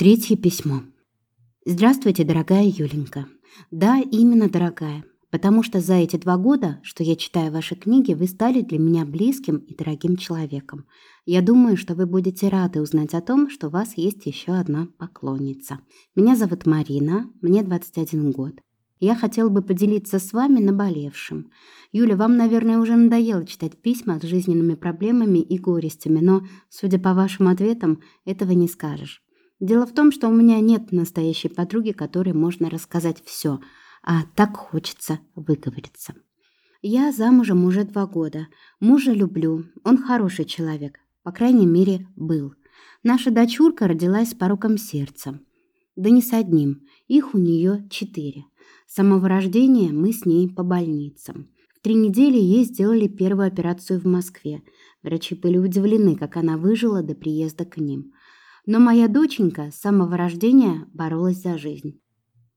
Третье письмо. Здравствуйте, дорогая Юленька. Да, именно дорогая. Потому что за эти два года, что я читаю ваши книги, вы стали для меня близким и дорогим человеком. Я думаю, что вы будете рады узнать о том, что у вас есть еще одна поклонница. Меня зовут Марина, мне 21 год. Я хотела бы поделиться с вами наболевшим. Юля, вам, наверное, уже надоело читать письма с жизненными проблемами и горестями, но, судя по вашим ответам, этого не скажешь. Дело в том, что у меня нет настоящей подруги, которой можно рассказать все, а так хочется выговориться. Я замужем уже два года. Мужа люблю, он хороший человек, по крайней мере, был. Наша дочурка родилась с пороком сердца. Да не с одним, их у нее четыре. С самого рождения мы с ней по больницам. В три недели ей сделали первую операцию в Москве. Врачи были удивлены, как она выжила до приезда к ним. Но моя доченька с самого рождения боролась за жизнь.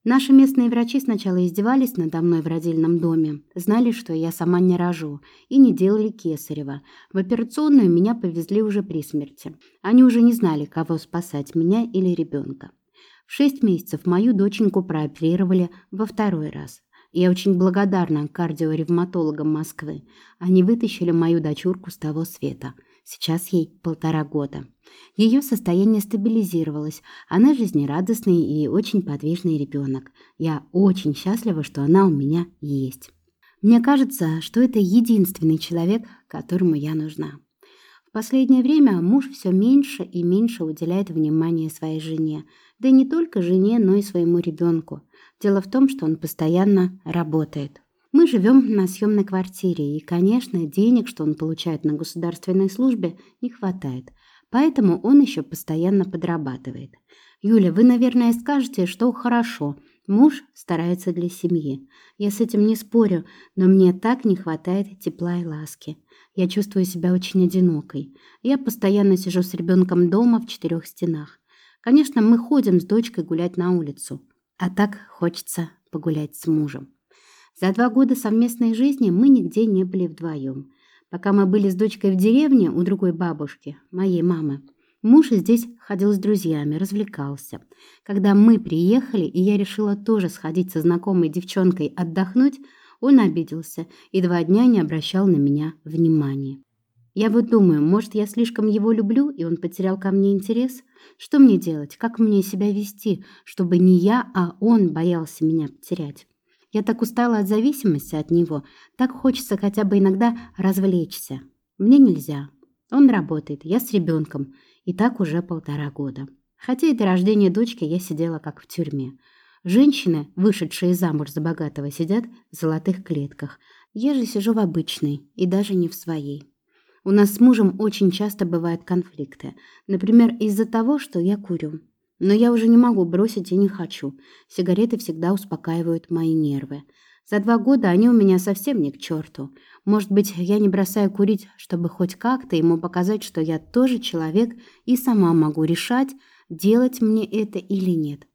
Наши местные врачи сначала издевались надо мной в родильном доме, знали, что я сама не рожу, и не делали кесарева. В операционную меня повезли уже при смерти. Они уже не знали, кого спасать, меня или ребенка. В шесть месяцев мою доченьку прооперировали во второй раз. Я очень благодарна кардиоревматологам Москвы. Они вытащили мою дочурку с того света. Сейчас ей полтора года. Ее состояние стабилизировалось. Она жизнерадостный и очень подвижный ребенок. Я очень счастлива, что она у меня есть. Мне кажется, что это единственный человек, которому я нужна. В последнее время муж все меньше и меньше уделяет внимания своей жене. Да и не только жене, но и своему ребенку. Дело в том, что он постоянно работает. Мы живем на съемной квартире, и, конечно, денег, что он получает на государственной службе, не хватает. Поэтому он еще постоянно подрабатывает. Юля, вы, наверное, скажете, что хорошо. Муж старается для семьи. Я с этим не спорю, но мне так не хватает тепла и ласки. Я чувствую себя очень одинокой. Я постоянно сижу с ребенком дома в четырех стенах. Конечно, мы ходим с дочкой гулять на улицу. А так хочется погулять с мужем. За два года совместной жизни мы нигде не были вдвоем. Пока мы были с дочкой в деревне у другой бабушки, моей мамы, муж здесь ходил с друзьями, развлекался. Когда мы приехали, и я решила тоже сходить со знакомой девчонкой отдохнуть, он обиделся и два дня не обращал на меня внимания. Я вот думаю, может, я слишком его люблю, и он потерял ко мне интерес? Что мне делать? Как мне себя вести, чтобы не я, а он боялся меня потерять? Я так устала от зависимости от него, так хочется хотя бы иногда развлечься. Мне нельзя. Он работает, я с ребенком, и так уже полтора года. Хотя и до рождения дочки я сидела как в тюрьме. Женщины, вышедшие замуж за богатого, сидят в золотых клетках. Я же сижу в обычной, и даже не в своей. У нас с мужем очень часто бывают конфликты. Например, из-за того, что я курю. Но я уже не могу бросить и не хочу. Сигареты всегда успокаивают мои нервы. За два года они у меня совсем не к черту. Может быть, я не бросаю курить, чтобы хоть как-то ему показать, что я тоже человек и сама могу решать, делать мне это или нет.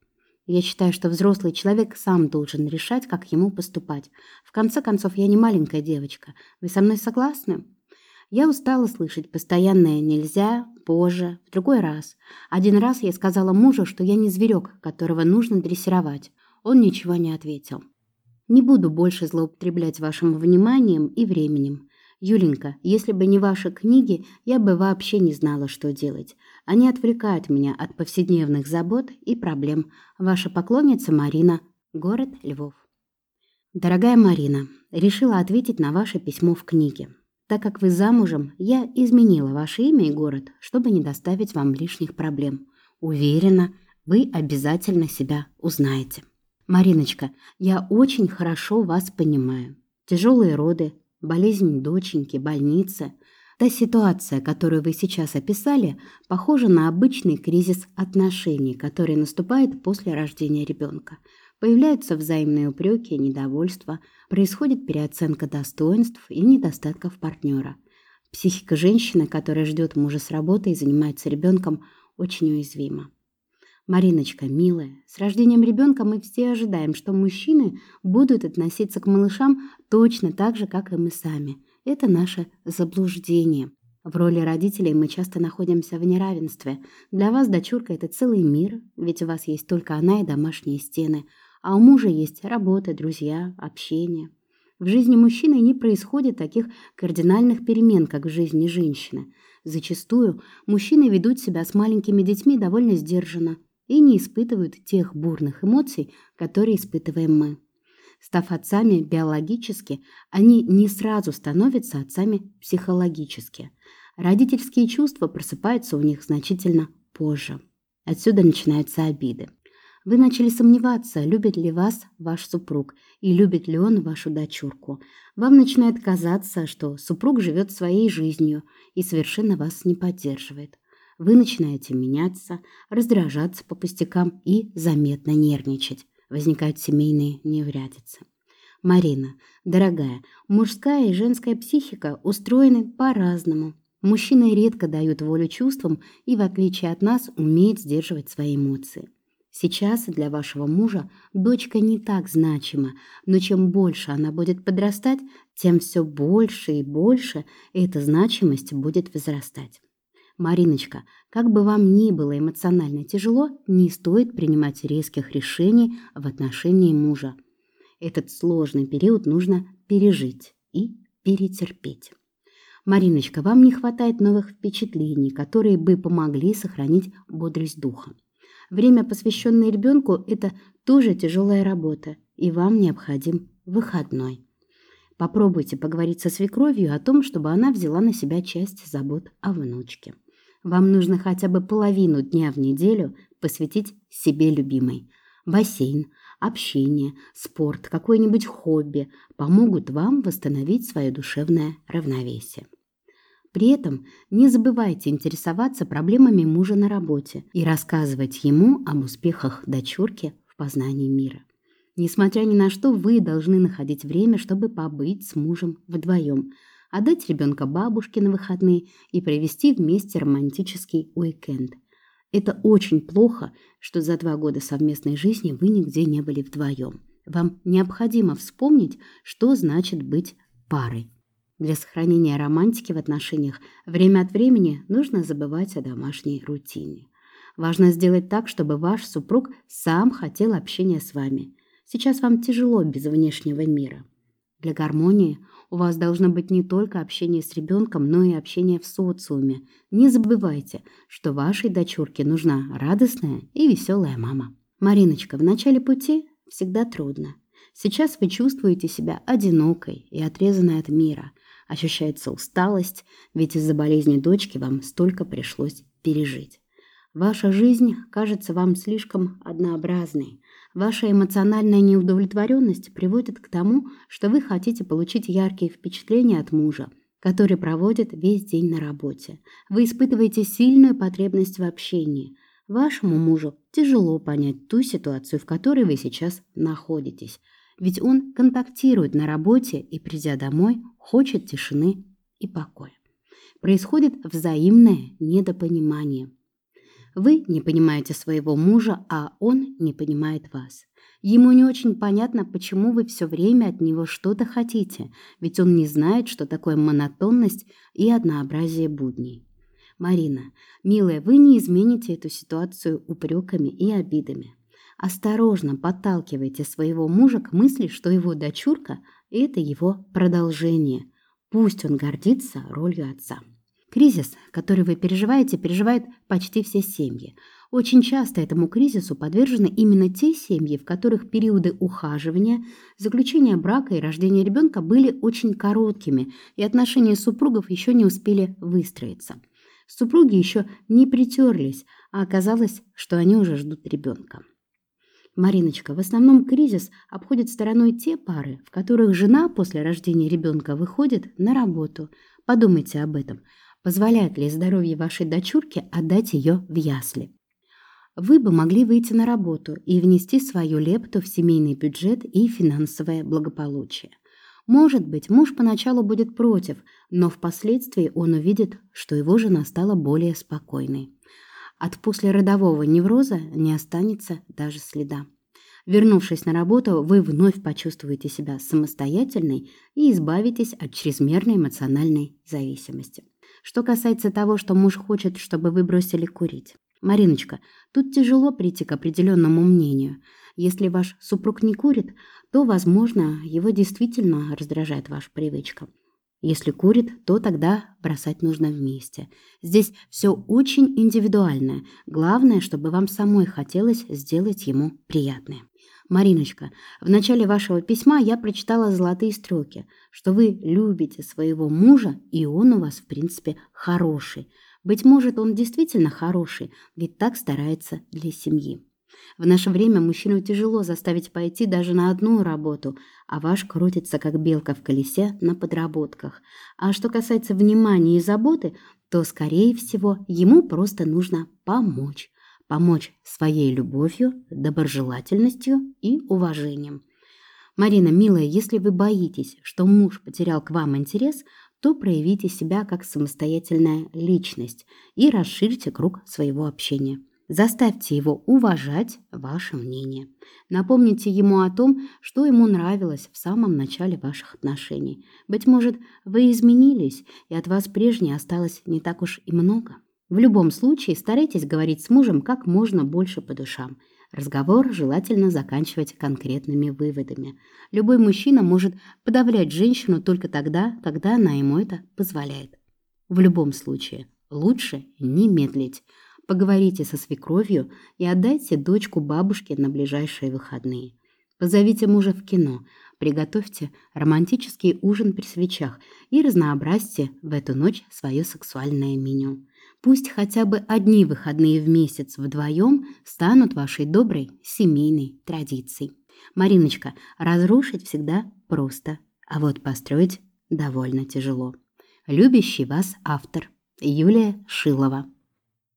Я считаю, что взрослый человек сам должен решать, как ему поступать. В конце концов, я не маленькая девочка. Вы со мной согласны? Я устала слышать постоянное «нельзя», «позже», «в другой раз». Один раз я сказала мужу, что я не зверек, которого нужно дрессировать. Он ничего не ответил. Не буду больше злоупотреблять вашим вниманием и временем. Юленька, если бы не ваши книги, я бы вообще не знала, что делать. Они отвлекают меня от повседневных забот и проблем. Ваша поклонница Марина, город Львов. Дорогая Марина, решила ответить на ваше письмо в книге. Так как вы замужем, я изменила ваше имя и город, чтобы не доставить вам лишних проблем. Уверена, вы обязательно себя узнаете. Мариночка, я очень хорошо вас понимаю. Тяжелые роды, болезнь доченьки, больница. Та ситуация, которую вы сейчас описали, похожа на обычный кризис отношений, который наступает после рождения ребенка. Появляются взаимные упреки, недовольство, происходит переоценка достоинств и недостатков партнера. Психика женщины, которая ждет мужа с работы и занимается ребенком, очень уязвима. Мариночка, милая, с рождением ребенка мы все ожидаем, что мужчины будут относиться к малышам точно так же, как и мы сами. Это наше заблуждение. В роли родителей мы часто находимся в неравенстве. Для вас дочурка – это целый мир, ведь у вас есть только она и домашние стены, а у мужа есть работа, друзья, общение. В жизни мужчины не происходит таких кардинальных перемен, как в жизни женщины. Зачастую мужчины ведут себя с маленькими детьми довольно сдержанно и не испытывают тех бурных эмоций, которые испытываем мы. Став отцами биологически, они не сразу становятся отцами психологически. Родительские чувства просыпаются у них значительно позже. Отсюда начинаются обиды. Вы начали сомневаться, любит ли вас ваш супруг и любит ли он вашу дочурку. Вам начинает казаться, что супруг живет своей жизнью и совершенно вас не поддерживает. Вы начинаете меняться, раздражаться по пустякам и заметно нервничать возникают семейные неурядицы. Марина, дорогая, мужская и женская психика устроены по-разному. Мужчины редко дают волю чувствам и, в отличие от нас, умеют сдерживать свои эмоции. Сейчас для вашего мужа дочка не так значима, но чем больше она будет подрастать, тем все больше и больше эта значимость будет возрастать. Мариночка, как бы вам ни было эмоционально тяжело, не стоит принимать резких решений в отношении мужа. Этот сложный период нужно пережить и перетерпеть. Мариночка, вам не хватает новых впечатлений, которые бы помогли сохранить бодрость духа. Время, посвященное ребенку, это тоже тяжелая работа, и вам необходим выходной. Попробуйте поговорить со свекровью о том, чтобы она взяла на себя часть забот о внучке. Вам нужно хотя бы половину дня в неделю посвятить себе любимой. Бассейн, общение, спорт, какое-нибудь хобби помогут вам восстановить свое душевное равновесие. При этом не забывайте интересоваться проблемами мужа на работе и рассказывать ему об успехах дочурки в познании мира. Несмотря ни на что, вы должны находить время, чтобы побыть с мужем вдвоем – отдать ребенка бабушке на выходные и провести вместе романтический уикенд. Это очень плохо, что за два года совместной жизни вы нигде не были вдвоем. Вам необходимо вспомнить, что значит быть парой. Для сохранения романтики в отношениях время от времени нужно забывать о домашней рутине. Важно сделать так, чтобы ваш супруг сам хотел общения с вами. Сейчас вам тяжело без внешнего мира. Для гармонии у вас должно быть не только общение с ребенком, но и общение в социуме. Не забывайте, что вашей дочурке нужна радостная и веселая мама. Мариночка, в начале пути всегда трудно. Сейчас вы чувствуете себя одинокой и отрезанной от мира. Ощущается усталость, ведь из-за болезни дочки вам столько пришлось пережить. Ваша жизнь кажется вам слишком однообразной. Ваша эмоциональная неудовлетворенность приводит к тому, что вы хотите получить яркие впечатления от мужа, который проводит весь день на работе. Вы испытываете сильную потребность в общении. Вашему мужу тяжело понять ту ситуацию, в которой вы сейчас находитесь, ведь он контактирует на работе и, придя домой, хочет тишины и покоя. Происходит взаимное недопонимание – вы не понимаете своего мужа, а он не понимает вас. Ему не очень понятно, почему вы все время от него что-то хотите, ведь он не знает, что такое монотонность и однообразие будней. Марина, милая, вы не измените эту ситуацию упреками и обидами. Осторожно подталкивайте своего мужа к мысли, что его дочурка – это его продолжение. Пусть он гордится ролью отца. Кризис, который вы переживаете, переживают почти все семьи. Очень часто этому кризису подвержены именно те семьи, в которых периоды ухаживания, заключения брака и рождения ребенка были очень короткими, и отношения супругов еще не успели выстроиться. Супруги еще не притерлись, а оказалось, что они уже ждут ребенка. Мариночка, в основном кризис обходит стороной те пары, в которых жена после рождения ребенка выходит на работу. Подумайте об этом – Позволяет ли здоровье вашей дочурки отдать ее в ясли? Вы бы могли выйти на работу и внести свою лепту в семейный бюджет и финансовое благополучие. Может быть, муж поначалу будет против, но впоследствии он увидит, что его жена стала более спокойной. От послеродового невроза не останется даже следа. Вернувшись на работу, вы вновь почувствуете себя самостоятельной и избавитесь от чрезмерной эмоциональной зависимости. Что касается того, что муж хочет, чтобы вы бросили курить. Мариночка, тут тяжело прийти к определенному мнению. Если ваш супруг не курит, то, возможно, его действительно раздражает ваша привычка. Если курит, то тогда бросать нужно вместе. Здесь все очень индивидуальное. Главное, чтобы вам самой хотелось сделать ему приятное. Мариночка, в начале вашего письма я прочитала золотые строки, что вы любите своего мужа, и он у вас, в принципе, хороший. Быть может, он действительно хороший, ведь так старается для семьи. В наше время мужчину тяжело заставить пойти даже на одну работу, а ваш крутится как белка в колесе на подработках. А что касается внимания и заботы, то, скорее всего, ему просто нужно помочь. Помочь своей любовью, доброжелательностью и уважением. Марина, милая, если вы боитесь, что муж потерял к вам интерес, то проявите себя как самостоятельная личность и расширьте круг своего общения. Заставьте его уважать ваше мнение. Напомните ему о том, что ему нравилось в самом начале ваших отношений. Быть может, вы изменились, и от вас прежней осталось не так уж и много. В любом случае старайтесь говорить с мужем как можно больше по душам. Разговор желательно заканчивать конкретными выводами. Любой мужчина может подавлять женщину только тогда, когда она ему это позволяет. В любом случае, лучше не медлить. Поговорите со свекровью и отдайте дочку бабушке на ближайшие выходные. Позовите мужа в кино, приготовьте романтический ужин при свечах и разнообразьте в эту ночь свое сексуальное меню. Пусть хотя бы одни выходные в месяц вдвоем станут вашей доброй семейной традицией. Мариночка, разрушить всегда просто, а вот построить довольно тяжело. Любящий вас автор Юлия Шилова